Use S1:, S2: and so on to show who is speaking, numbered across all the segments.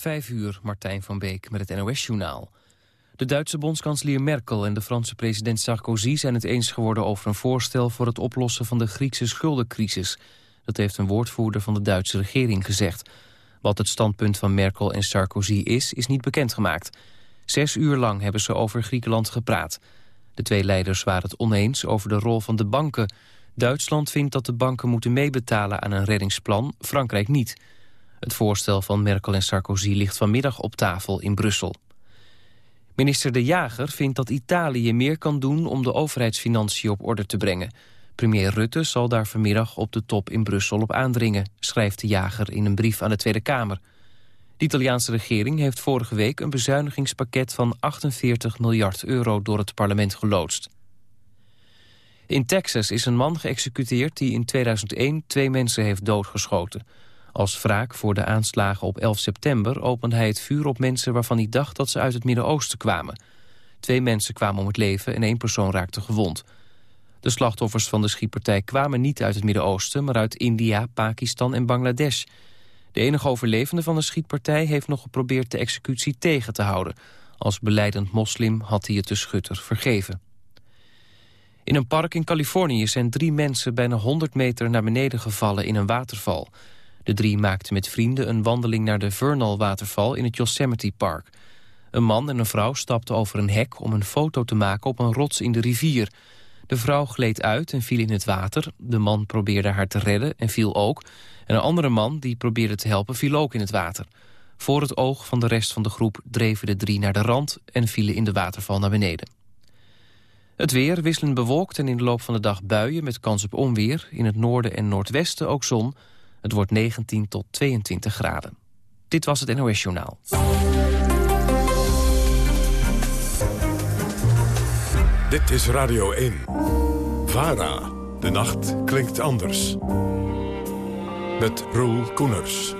S1: Vijf uur, Martijn van Beek met het NOS-journaal. De Duitse bondskanselier Merkel en de Franse president Sarkozy zijn het eens geworden over een voorstel voor het oplossen van de Griekse schuldencrisis. Dat heeft een woordvoerder van de Duitse regering gezegd. Wat het standpunt van Merkel en Sarkozy is, is niet bekendgemaakt. Zes uur lang hebben ze over Griekenland gepraat. De twee leiders waren het oneens over de rol van de banken. Duitsland vindt dat de banken moeten meebetalen aan een reddingsplan, Frankrijk niet. Het voorstel van Merkel en Sarkozy ligt vanmiddag op tafel in Brussel. Minister De Jager vindt dat Italië meer kan doen om de overheidsfinanciën op orde te brengen. Premier Rutte zal daar vanmiddag op de top in Brussel op aandringen, schrijft De Jager in een brief aan de Tweede Kamer. De Italiaanse regering heeft vorige week een bezuinigingspakket van 48 miljard euro door het parlement geloodst. In Texas is een man geëxecuteerd die in 2001 twee mensen heeft doodgeschoten. Als wraak voor de aanslagen op 11 september opende hij het vuur op mensen waarvan hij dacht dat ze uit het Midden-Oosten kwamen. Twee mensen kwamen om het leven en één persoon raakte gewond. De slachtoffers van de schietpartij kwamen niet uit het Midden-Oosten... maar uit India, Pakistan en Bangladesh. De enige overlevende van de schietpartij heeft nog geprobeerd de executie tegen te houden. Als beleidend moslim had hij het de schutter vergeven. In een park in Californië zijn drie mensen bijna 100 meter naar beneden gevallen in een waterval. De drie maakten met vrienden een wandeling naar de Vernal-waterval in het Yosemite Park. Een man en een vrouw stapten over een hek om een foto te maken op een rots in de rivier. De vrouw gleed uit en viel in het water. De man probeerde haar te redden en viel ook. En een andere man die probeerde te helpen viel ook in het water. Voor het oog van de rest van de groep dreven de drie naar de rand... en vielen in de waterval naar beneden. Het weer wisselend bewolkt en in de loop van de dag buien met kans op onweer. In het noorden en noordwesten ook zon. Het wordt 19 tot 22 graden. Dit was het NOS Journaal.
S2: Dit is Radio 1. VARA. De nacht klinkt anders. Met Roel Koeners.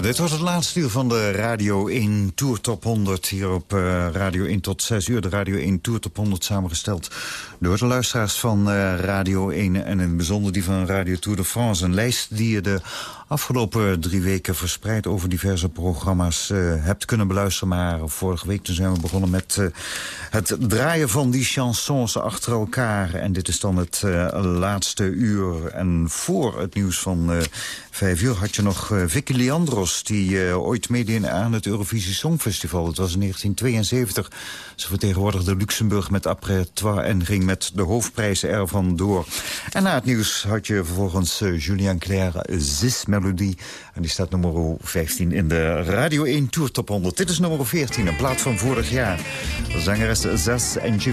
S3: Dit was het laatste uur van de Radio 1 Tour Top 100. Hier op eh, Radio 1 tot 6 uur. De Radio 1 Tour Top 100 samengesteld door de luisteraars van eh, Radio 1. En in het bijzonder die van Radio Tour de France. Een lijst die je de afgelopen drie weken verspreid over diverse programma's eh, hebt kunnen beluisteren. Maar vorige week toen zijn we begonnen met het draaien van die chansons achter elkaar. En dit is dan het laatste uur. En voor het nieuws van vijf uur had je nog eh, Vicky Leandros... die eh, ooit meedeed aan het Eurovisie Songfestival. Het was in 1972. Ze vertegenwoordigde Luxemburg met après-toi... en ging met de hoofdprijzen ervan door. En na het nieuws had je vervolgens eh, Julien Clerc, Zis Melodie. En die staat nummer 15 in de Radio 1 Tour Top 100. Dit is nummer 14, een plaat van vorig jaar. Zangeres Zes en J'ai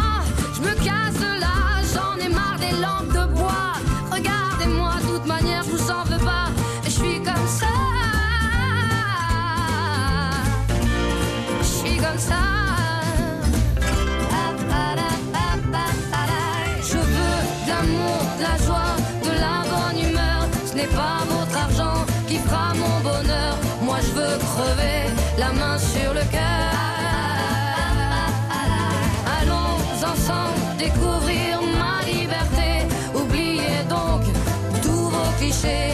S4: découvrir ma liberté. Oubliez donc tous vos clichés.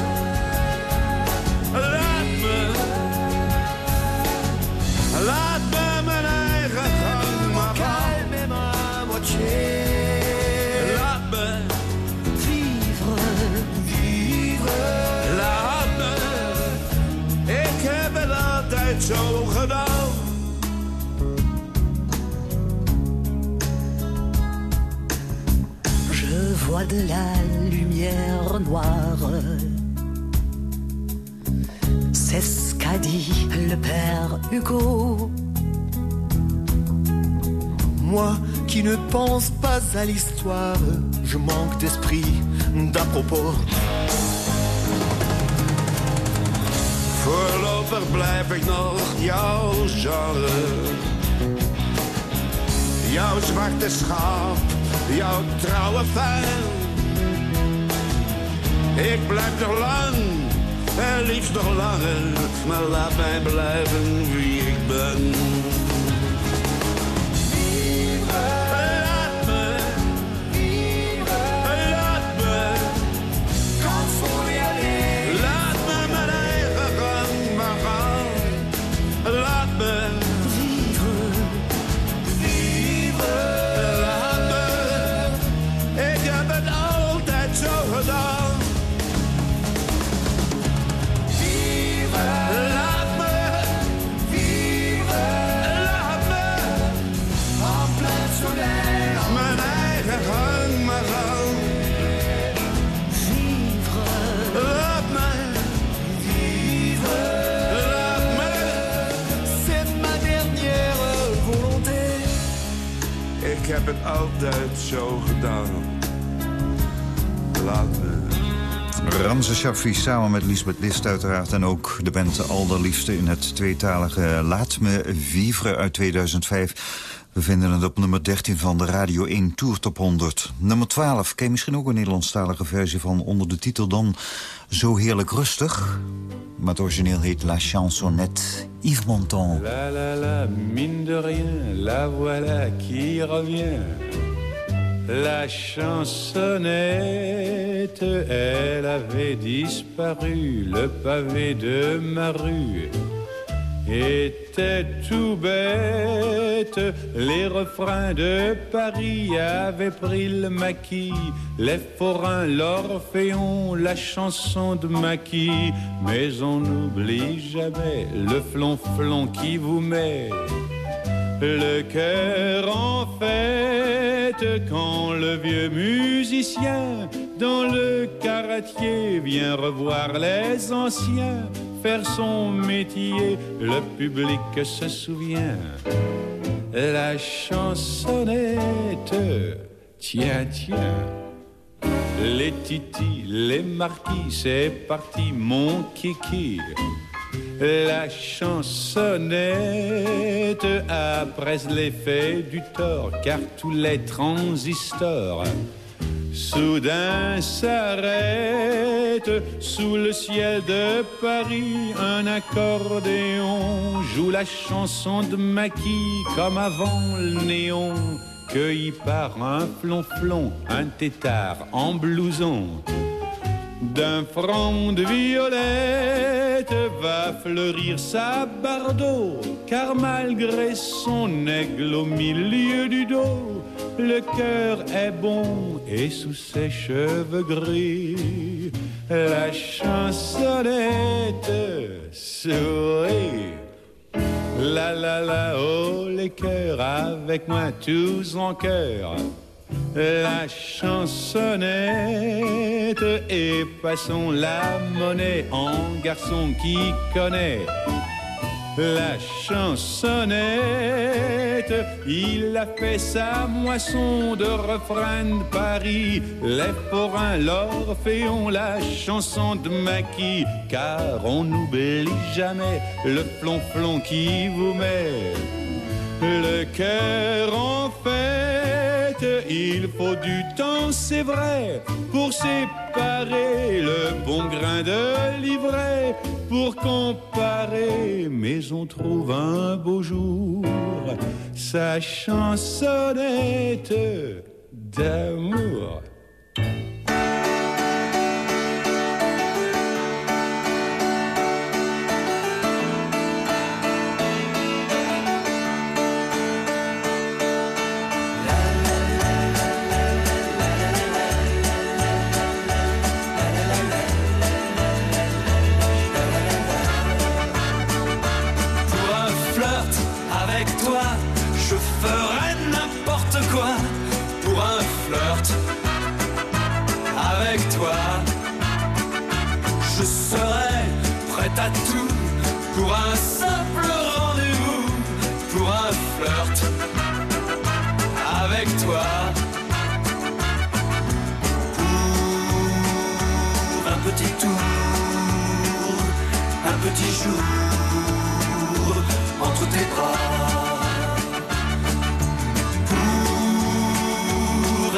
S5: je vois de la lumière noire. C'est ce qu'a dit le père Hugo.
S6: moi qui ne pense pas à l'histoire, je manque d'esprit, d'à propos.
S7: Blijf ik nog jouw genre. Jouw zwarte schaap, jouw trouwe fan. Ik blijf nog lang, en liefst nog langer. Maar laat mij blijven wie ik ben. Het altijd zo gedaan. Laat me.
S3: Ramse samen met Lisbeth List uiteraard... en ook de band Alderliefste in het tweetalige Laat Me Vivre uit 2005. We vinden het op nummer 13 van de Radio 1 Tour Top 100. Nummer 12, ken misschien ook een Nederlandstalige versie van... onder de titel dan Zo Heerlijk Rustig. Maar het origineel heet La Chansonnette Yves Montand.
S8: La la la, mine de rien, la voilà qui revient. La chansonnette, elle avait disparu. Le pavé de ma rue était tout bête. Les refrains de Paris avaient pris le maquis. Les forains, l'orphéon, la chanson de maquis. Mais on n'oublie jamais le flonflon qui vous met le cœur en fête quand le vieux musicien dans le caratier vient revoir les anciens faire son métier. Le public se souvient. La chansonnette, tiens, tiens. les titis, les marquis, c'est parti mon kiki. La chansonnette après l'effet du tort, car tous les transistors soudain s'arrête sous le ciel de Paris. Un accordéon joue la chanson de Maquis comme avant le néon, cueilli par un flonflon, un tétard en blouson d'un front de violette va fleurir sa bardeau, car malgré son aigle au milieu du dos, le cœur est bon et sous ses cheveux gris, la chansonnette sourit. La la la, oh les cœurs, avec moi tous en cœur la chansonnette et passons la monnaie en garçon qui connaît. La chansonnette, il a fait sa moisson de refrain de Paris. Les forains, l'orphéon, la chanson de Maquis. Car on n'oublie jamais le plomb-plomb qui vous met le cœur en il faut du temps, c'est vrai, pour séparer le bon grain de l'ivraie, pour comparer, mais on trouve un beau jour sa chansonnette d'amour.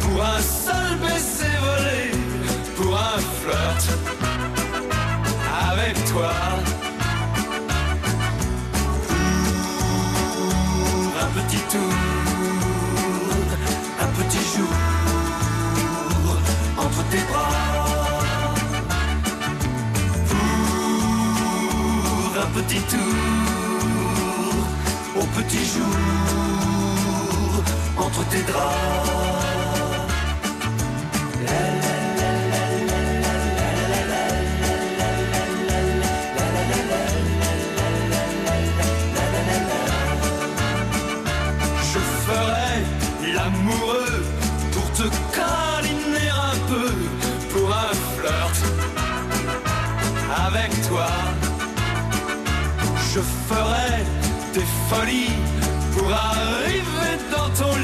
S9: pour un seul baiser volé, pour un flirt avec toi. Pour un
S10: petit tour, un petit jour entre tes bras. Pour un petit tour au petit jour. Je ferai l'amoureux pour te câliner un peu, pour un flirt avec toi. Je ferai des folies pour arriver dans ton lit,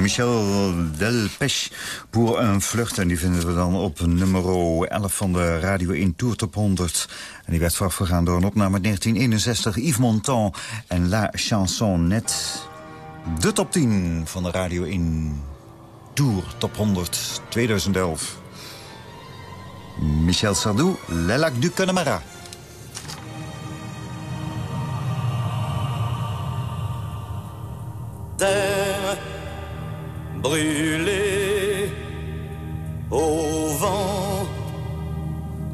S3: Michel Delpech pour un flirt. En die vinden we dan op nummer 11 van de Radio 1 Tour Top 100. En die werd voorafgegaan door een opname 1961. Yves Montand en La Chanson Net. De top 10 van de Radio 1 Tour Top 100 2011. Michel Sardou, Le Lac du Connemara.
S6: Brûlée au vent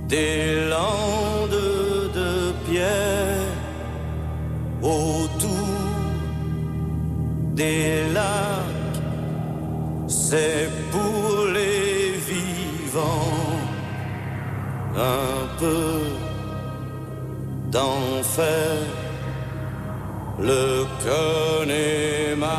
S6: des landes de pierre autour des lacs, c'est pour les vivants un peu d'enfer le Connemara.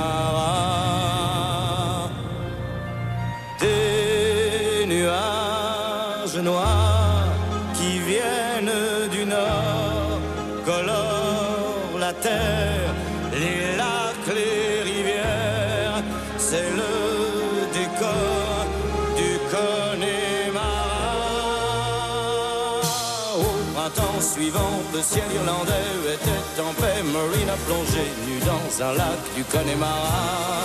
S6: Le ciel irlandais était en paix. Marine a plongé nu dans un lac du Connemara.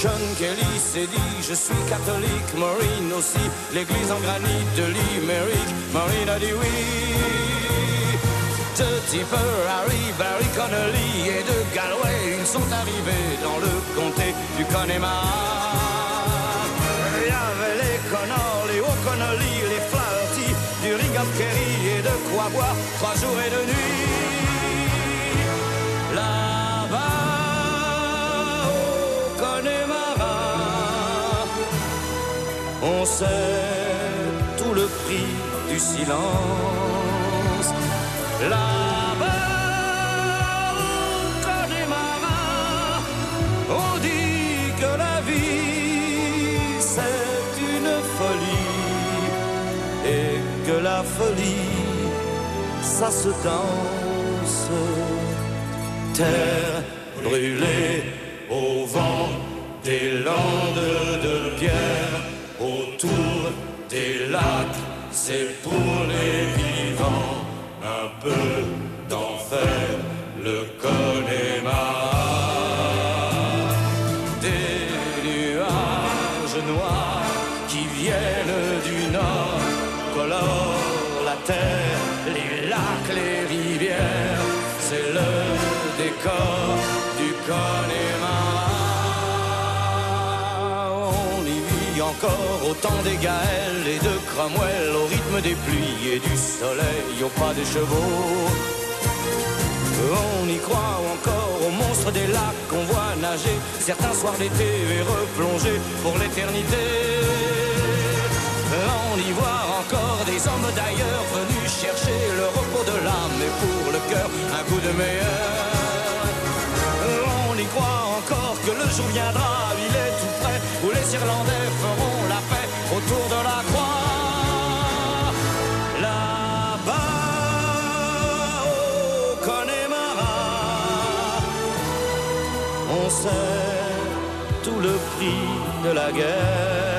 S6: John Kelly s'est dit je suis catholique, Maureen aussi, l'église en granit de Limerick, Maureen a dit oui. De Tipper, Harry, Barry Connolly et de Galway, ils sont arrivés dans le comté du Connemara. Il y avait les Connors, les O'Connolly, les Flaherty, du Ring boire trois jours et deux nuits. Là-bas, au Connemara, on sait tout le prix du silence. Là-bas, au Connemara, on dit que la vie c'est une folie et que la folie ça se danse. Terre brûlée au vent des landes de pierre autour des lacs, c'est pour les vivants un peu d'enfer, le Connemara. Au temps des Gaëls et de Cromwell, au rythme des pluies et du soleil, au pas des chevaux. On y croit encore aux monstres des lacs qu'on voit nager certains soirs d'été et replonger pour l'éternité. On y voit encore des hommes d'ailleurs venus chercher le repos de l'âme et pour le cœur un coup de meilleur. On y croit encore que le jour viendra, il est où les Irlandais feront la paix autour de la croix. Là-bas, au Connemara, on sait tout le prix de la guerre.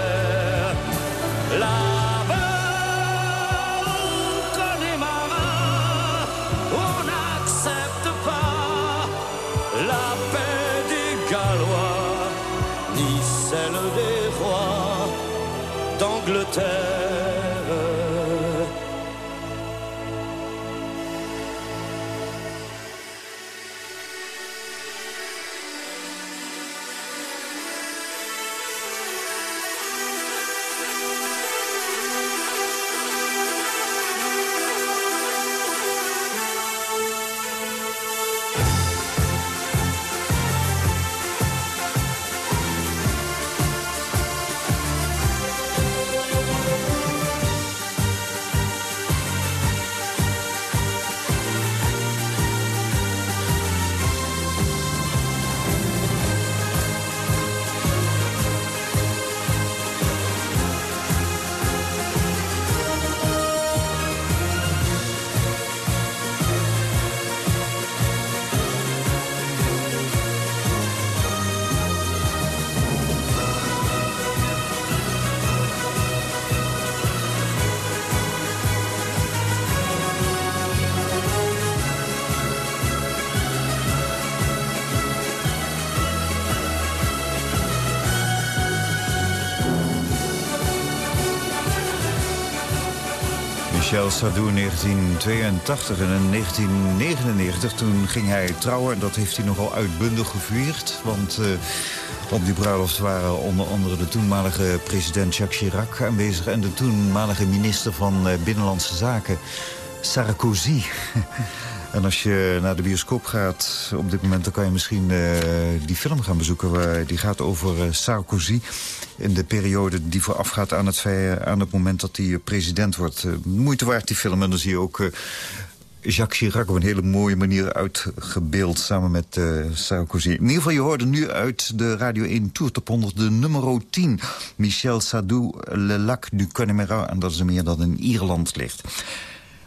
S3: Michel Sardou in 1982 en in 1999 toen ging hij trouwen. En dat heeft hij nogal uitbundig gevierd. Want uh, op die bruiloft waren onder andere de toenmalige president Jacques Chirac aanwezig... en de toenmalige minister van uh, Binnenlandse Zaken, Sarkozy. En als je naar de bioscoop gaat op dit moment... dan kan je misschien uh, die film gaan bezoeken. Waar, die gaat over Sarkozy in de periode die voorafgaat aan het, aan het moment dat hij president wordt. Uh, moeite waard die film. En dan zie je ook Jacques Chirac op een hele mooie manier uitgebeeld... samen met Sarkozy. In ieder geval, je hoorde nu uit de Radio 1 Tour Top 100 de nummer 10. Michel Sardou, Le Lac du Connemara. En dat is meer dat in Ierland ligt.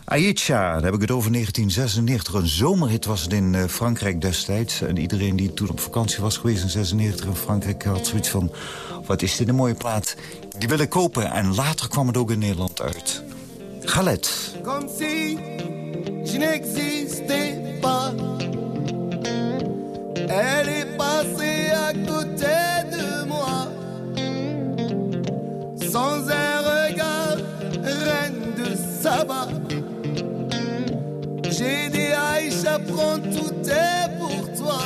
S3: Aïcha, daar heb ik het over 1996. Een zomerhit was het in uh, Frankrijk destijds. En iedereen die toen op vakantie was geweest in 96 in Frankrijk... had zoiets van, wat is dit een mooie plaat. Die wil ik kopen. En later kwam het ook in Nederland uit. Galet.
S2: Je pas Elle est passée à côté de moi Sans un regard, reine de Saba J'ai dit prends tout est pour toi.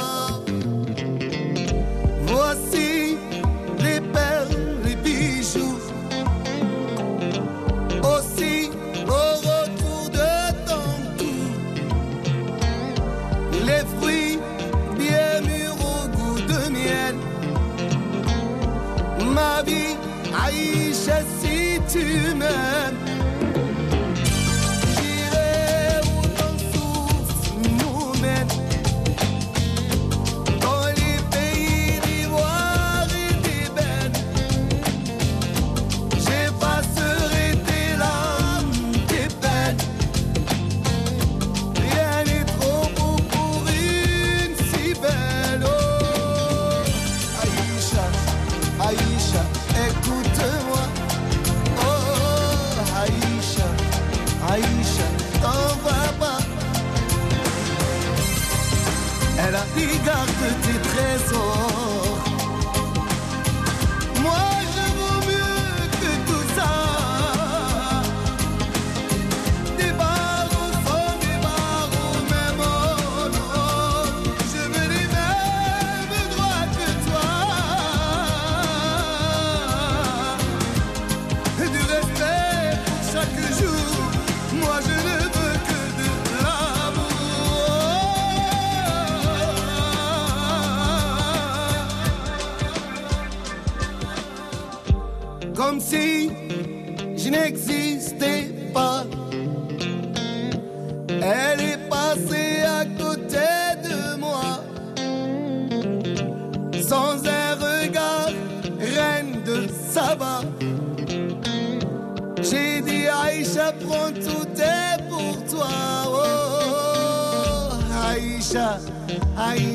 S2: Voici les perles, les bijoux. Aussi au retour de ton cou. Les fruits bien mûrs au goût de miel. Ma vie, Aïcha, Aïcha, Aïcha,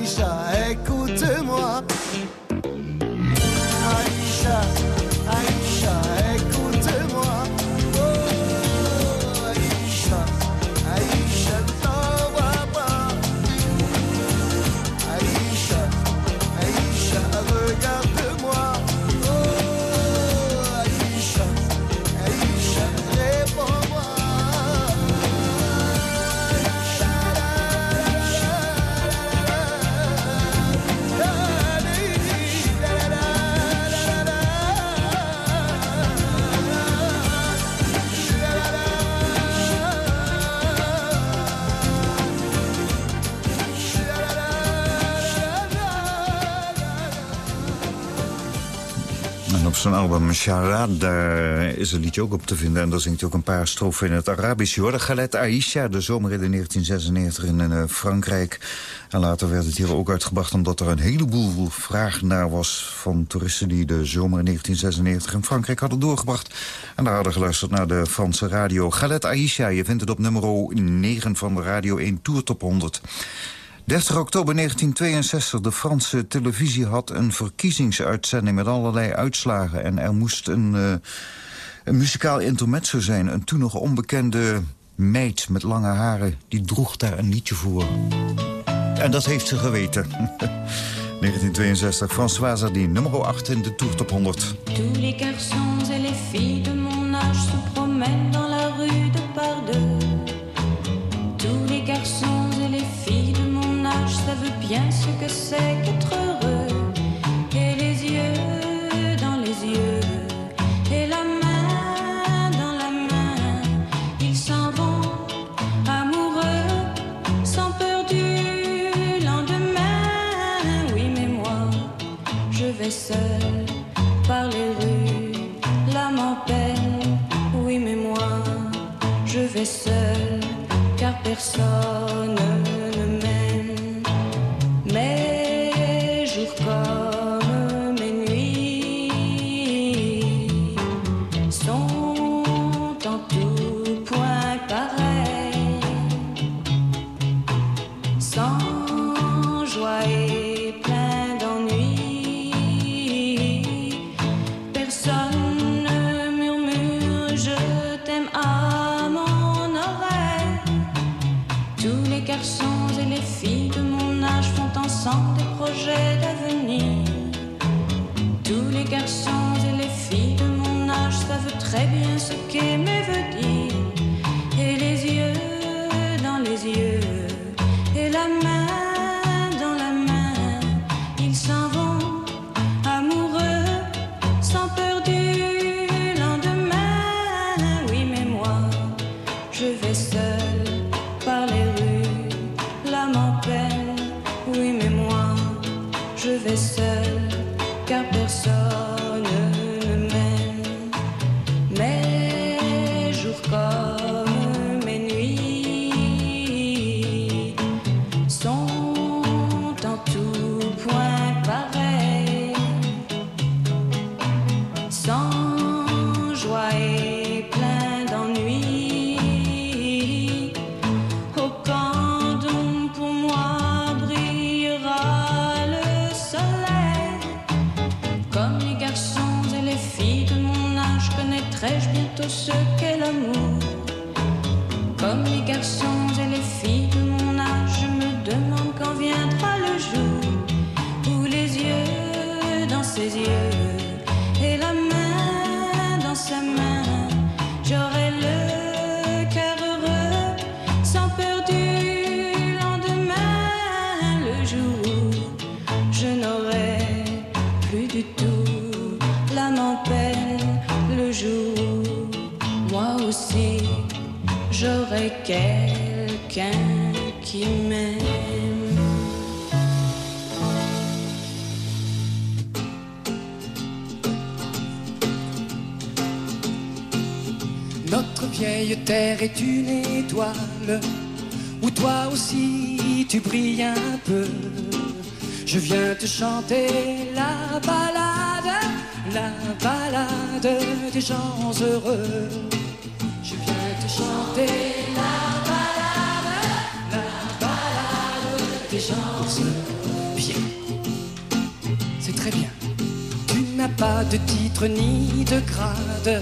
S3: album daar is een liedje ook op te vinden. En daar zingt ook een paar strofen in het Arabisch. Je Galet Aisha, de zomer in 1996 in uh, Frankrijk. En later werd het hier ook uitgebracht omdat er een heleboel vraag naar was... van toeristen die de zomer in 1996 in Frankrijk hadden doorgebracht. En daar hadden geluisterd naar de Franse radio. Galet Aisha, je vindt het op nummer 9 van de Radio 1 Tour Top 100. 30 oktober 1962, de Franse televisie had een verkiezingsuitzending met allerlei uitslagen. En er moest een, uh, een muzikaal intermezzo zijn. Een toen nog onbekende meid met lange haren, die droeg daar een liedje voor. En dat heeft ze geweten. 1962, François Hardy, nummer 8 in de Tour Top 100.
S11: Tous les garçons et les filles de mon âge se promènent dans bien ce que c'est qu'être heureux. Et les yeux dans les yeux, et la main dans la main, ils s'en vont amoureux, sans peur du lendemain. Oui, mais moi, je vais seul par les rues, l'âme en peine. Oui, mais moi, je vais seul, car personne quand viendra le jour Où les yeux dans ses yeux et la main dans sa main J'aurai le cœur heureux sans peur du lendemain. Le jour où je n'aurai plus du tout en peine Le jour où moi aussi j'aurai quelqu'un qui
S12: vieille terre est une étoile où toi aussi tu brilles un peu. Je viens te chanter la balade, la balade des gens heureux. Je viens te chanter la balade, la balade des gens heureux. Bien, c'est très bien. Tu n'as pas de titre ni de grade.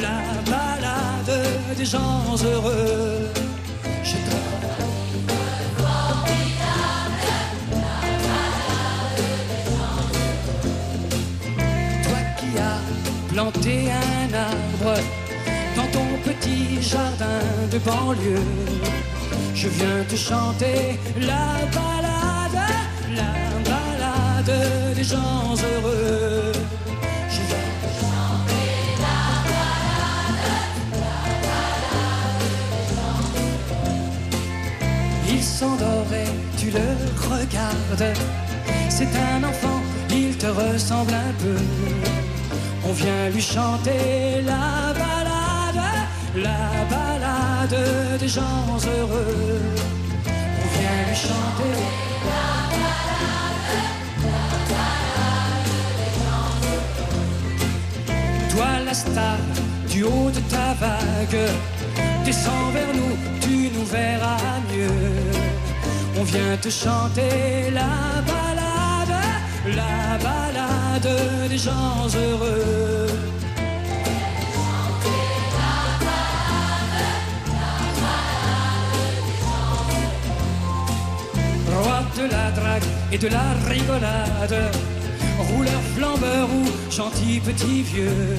S12: la balade des gens heureux. Je. Toi qui as planté un arbre dans ton petit jardin de banlieue, je viens te chanter la balade, la balade des gens heureux. Et tu le regardes. C'est un enfant, il te ressemble un peu. On vient lui chanter la balade, la balade des gens heureux. On vient lui chanter la balade, la balade des gens heureux. Toi la star du haut de ta vague, descends vers nous, tu nous verras mieux. On vient te chanter la balade, la balade des gens heureux. Roi de la drague et de la rigolade, rouleur flambeur ou gentil petit vieux,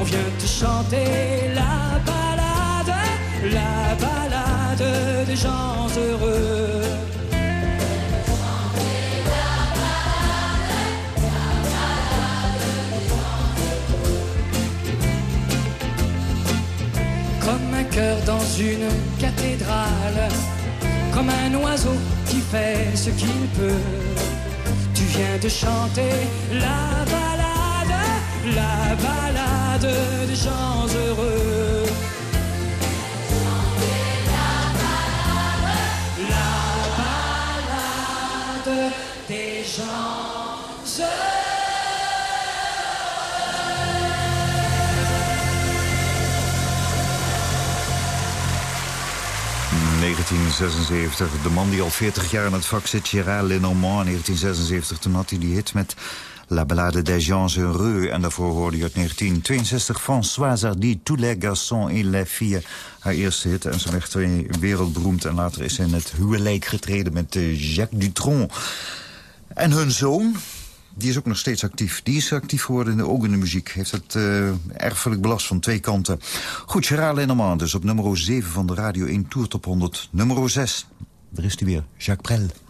S12: on vient te chanter la balade, la balade des gens heureux. Comme un cœur dans une cathédrale, comme un oiseau qui fait ce qu'il peut. Tu viens de chanter la balade, la balade des gens heureux.
S3: 1976. De man die al 40 jaar in het vak zit, Gérard Lenormand. In 1976, toen had hij die hit met La Ballade des gens heureux. En daarvoor hoorde je uit 1962 Françoise Hardy, Tous les garçons et les filles. Haar eerste hit. En ze werd wereldberoemd. En later is ze in het huwelijk getreden met eh, Jacques Dutronc. En hun zoon, die is ook nog steeds actief. Die is actief geworden, in de, ook in de muziek. Heeft het uh, erfelijk belast van twee kanten. Goed, Gerard Lenormand dus op nummer 7 van de Radio 1 Tour Top 100. Nummer 6, daar is hij weer, Jacques Brel.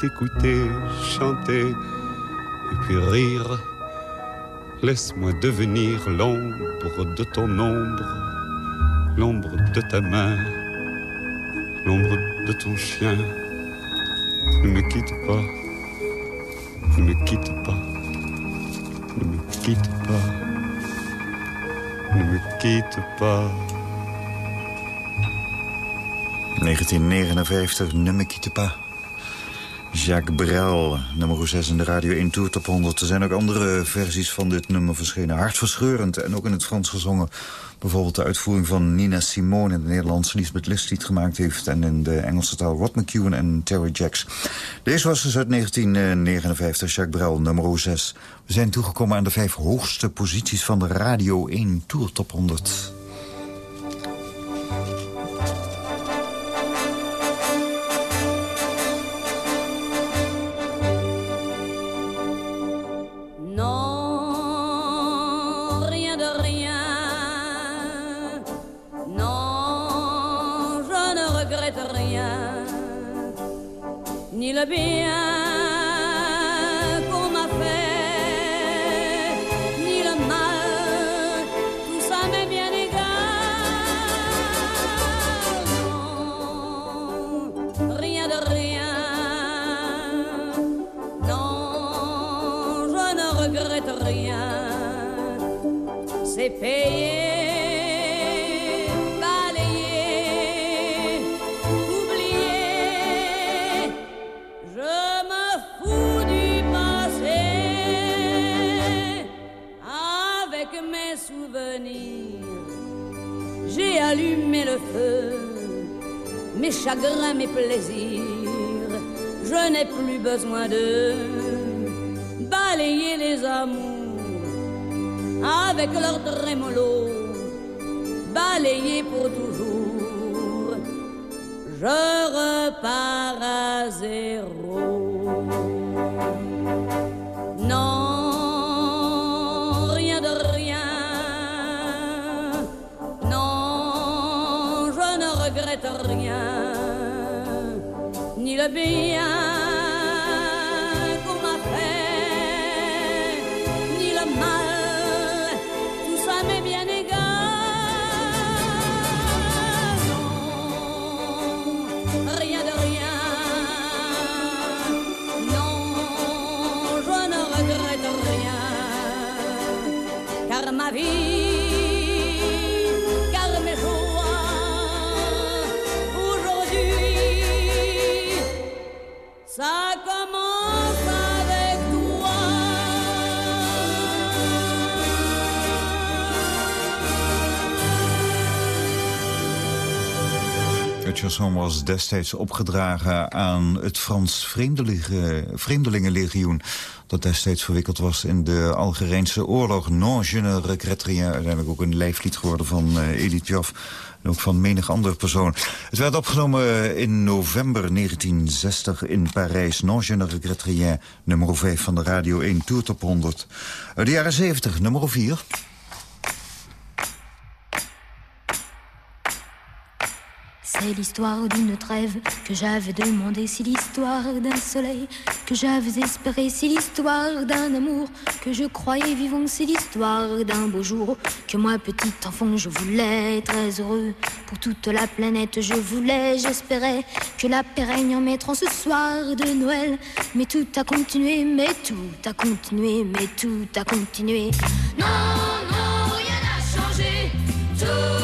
S13: t'écouter chanter et puis rire. Laisse-moi devenir l'ombre de ton ombre, l'ombre de ta main, l'ombre de ton chien. Ne me quitte pas, ne me quitte pas, ne me quitte pas, ne me quitte pas.
S14: 1959, Ne me quitte pas. Jacques Brel, nummer 6 in de Radio 1 Tour Top 100. Er zijn ook andere versies van dit nummer verschenen. Hartverscheurend en ook in het Frans gezongen. Bijvoorbeeld de uitvoering van Nina Simone... in de Nederlandse Lisbeth List gemaakt heeft... en in de Engelse taal Rod McEwen en Terry Jacks. Deze was dus uit 1959, Jacques Brel, nummer 6. We zijn toegekomen aan de vijf hoogste posities van de Radio 1 Tour Top 100. Je n'ai plus besoin de balayer les amours avec leur trémolo, balayer pour tout bien. Chanson was destijds opgedragen aan het Frans Vreemdelingenlegioen... dat destijds verwikkeld was in de Algerijnse oorlog. Non, je ne. Uiteindelijk ook een lijflied geworden van uh, Edith en ook van menig andere persoon. Het werd opgenomen in november 1960 in Parijs. Non, je ne nummer 5 van de Radio 1 Tour Top 100. Uit de jaren 70, nummer 4...
S4: C'est l'histoire d'une trêve que j'avais demandé, c'est l'histoire d'un soleil que j'avais espéré, c'est l'histoire d'un amour que je croyais vivant, c'est l'histoire d'un beau jour que moi, petit enfant, je voulais très heureux. Pour toute la planète, je voulais, j'espérais que la paix règne en ce soir de Noël. Mais tout a continué, mais tout a continué, mais tout a continué. Non, non, rien n'a changé, tout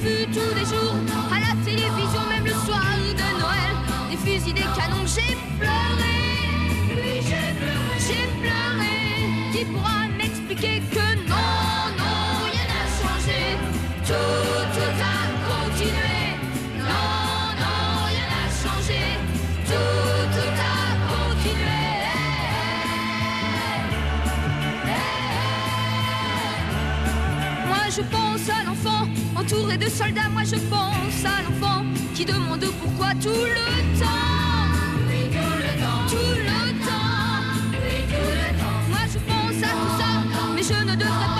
S4: vu tous les jours
S15: l'enfant, entouré de soldats, moi je pense à l'enfant qui demande pourquoi tout le temps. Tout le temps. Tout le temps. Tout le temps. Moi je pense à tout ça, mais je ne devrais pas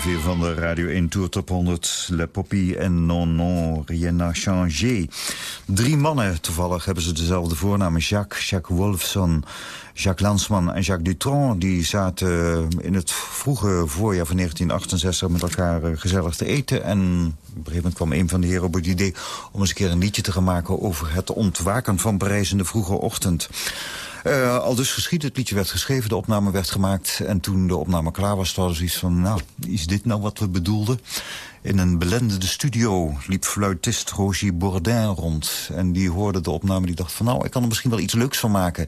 S3: 4 van de Radio 1 Tour Top 100. Le Poppy en Non Non, Rien n'a changé. Drie mannen, toevallig hebben ze dezelfde voornamen. Jacques, Jacques Wolfson, Jacques Lansman en Jacques Dutron. Die zaten in het vroege voorjaar van 1968 met elkaar eh, gezellig te eten. En op een gegeven moment kwam een van de heren op het idee... om eens een keer een liedje te gaan maken over het ontwaken van Parijs in de vroege ochtend. Eh, al dus geschied, het liedje werd geschreven, de opname werd gemaakt... en toen de opname klaar was, hadden ze iets van... nou, is dit nou wat we bedoelden? In een belendende studio liep fluitist Roger Bourdin rond. En die hoorde de opname, die dacht van... nou, ik kan er misschien wel iets leuks van maken.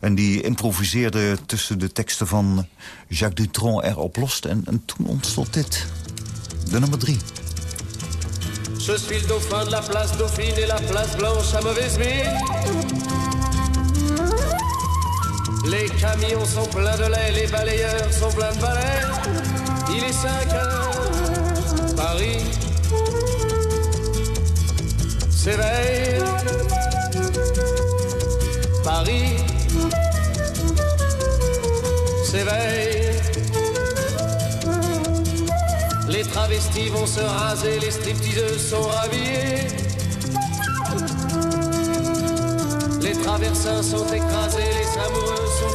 S3: En die improviseerde tussen de teksten van Jacques Dutronc erop lost. En, en toen ontstond dit. De nummer drie.
S16: Je suis de la place Dauphine et la place Blanche à mauvaise. Les camions sont pleins de lait, les balayeurs sont pleins de balais. Il est 5 heures, Paris s'éveille. Paris s'éveille. Les travestis vont se raser, les stripteaseuses sont rhabillées. Les traversins sont écrasés, les amoureux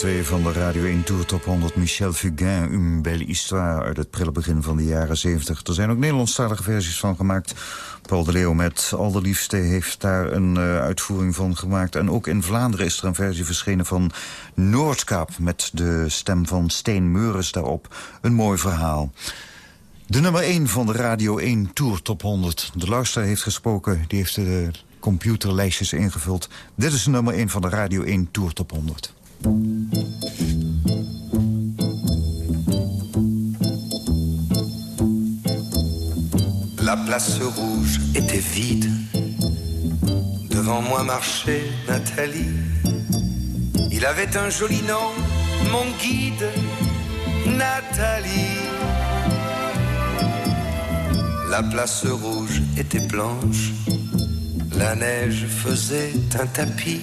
S3: 2 van de Radio 1 Tour Top 100, Michel Fugain, Une belle histoire uit het prille begin van de jaren 70. Er zijn ook Nederlandstalige versies van gemaakt. Paul de Leeuw met Al de Liefste heeft daar een uh, uitvoering van gemaakt. En ook in Vlaanderen is er een versie verschenen van Noordkaap... met de stem van Steen Meures daarop. Een mooi verhaal. De nummer 1 van de Radio 1 Tour Top 100. De luisteraar heeft gesproken, die heeft de computerlijstjes ingevuld. Dit is de nummer 1 van de Radio 1 Tour Top 100.
S9: La place rouge était vide. Devant moi marchait Nathalie. Il avait un joli nom, mon guide, Nathalie. La place rouge était blanche, la neige faisait un tapis.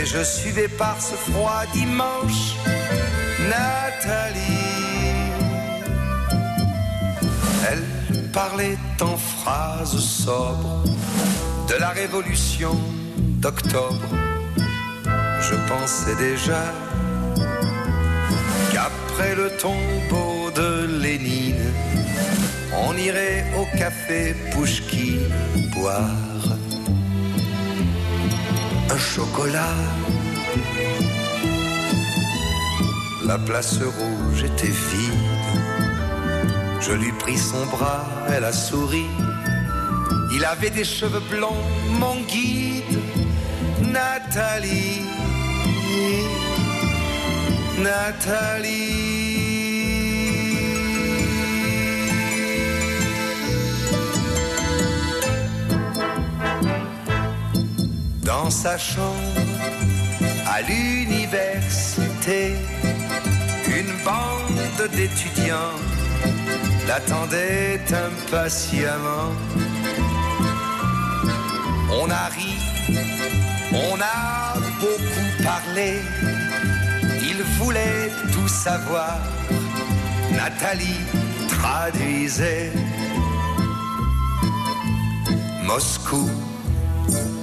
S9: Et je suivais par ce froid dimanche Nathalie. Elle parlait en phrases sobres de la révolution d'octobre. Je pensais déjà qu'après le tombeau de Lénine, on irait au café Pouchki boire un chocolat La place rouge était vide. Je lui pris son bras, elle a souri. Il avait des cheveux blonds, mon guide, Nathalie. Nathalie. Dans sa chambre, à l'université, une bande d'étudiants l'attendait impatiemment. On a ri, on a beaucoup parlé, il voulait tout savoir. Nathalie traduisait Moscou,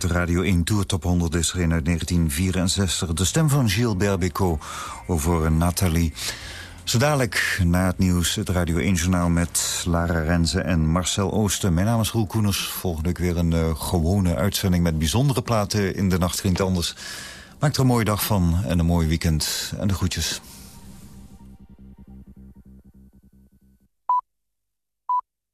S3: De Radio 1 Tour Top 100 is er een uit 1964. De stem van Gilles Berbicot over Nathalie. Zo dadelijk na het nieuws het Radio 1 Journaal met Lara Renze en Marcel Oosten. Mijn naam is Roel Koeners. Volgende week weer een uh, gewone uitzending met bijzondere platen in de nacht klinkt anders. Maak er een mooie dag van en een mooi weekend. En de groetjes.